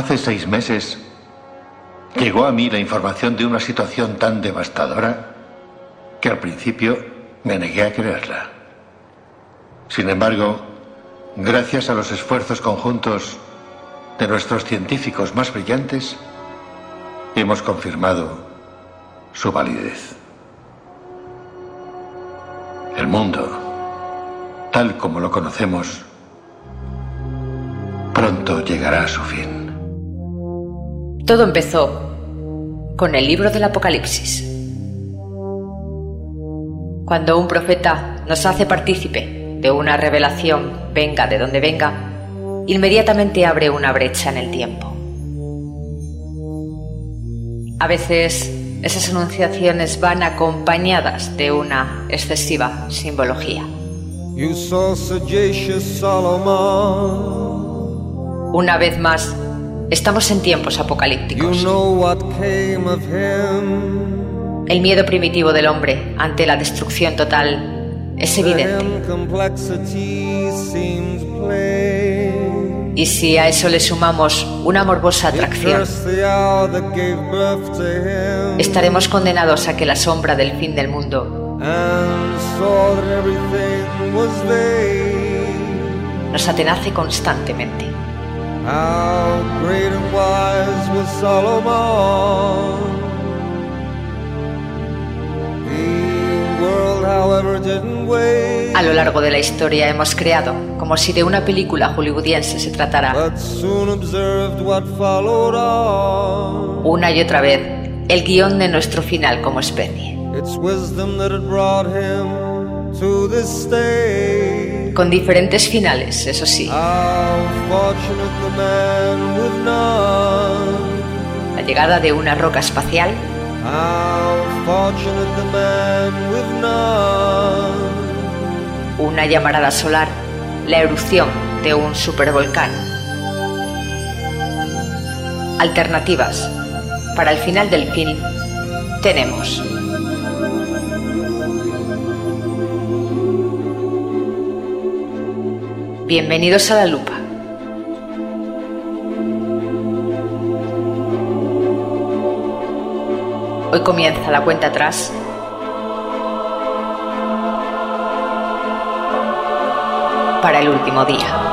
Hace seis meses llegó a mí la información de una situación tan devastadora que al principio me negué a creerla. Sin embargo, gracias a los esfuerzos conjuntos de nuestros científicos más brillantes, hemos confirmado su validez. El mundo, tal como lo conocemos, pronto llegará a su fin. Todo empezó con el libro del Apocalipsis. Cuando un profeta nos hace partícipe de una revelación, venga de donde venga, inmediatamente abre una brecha en el tiempo. A veces esas anunciaciones van acompañadas de una excesiva simbología. Una vez más, estamos en tiempos apocalípticos. El miedo primitivo del hombre ante la destrucción total es evidente. Y si a eso le sumamos una morbosa atracción, estaremos condenados a que la sombra del fin del mundo nos atenace constantemente. A lo largo de la historia hemos creado, como si de una película hollywoodiense se tratara, una y otra vez el guion de nuestro final como especie. Con diferentes finales, eso sí. La llegada de una roca espacial una llamarada solar, la erupción de un supervolcán. Alternativas. Para el final del film tenemos Bienvenidos a la lupa. Hoy comienza la cuenta atrás para el último día.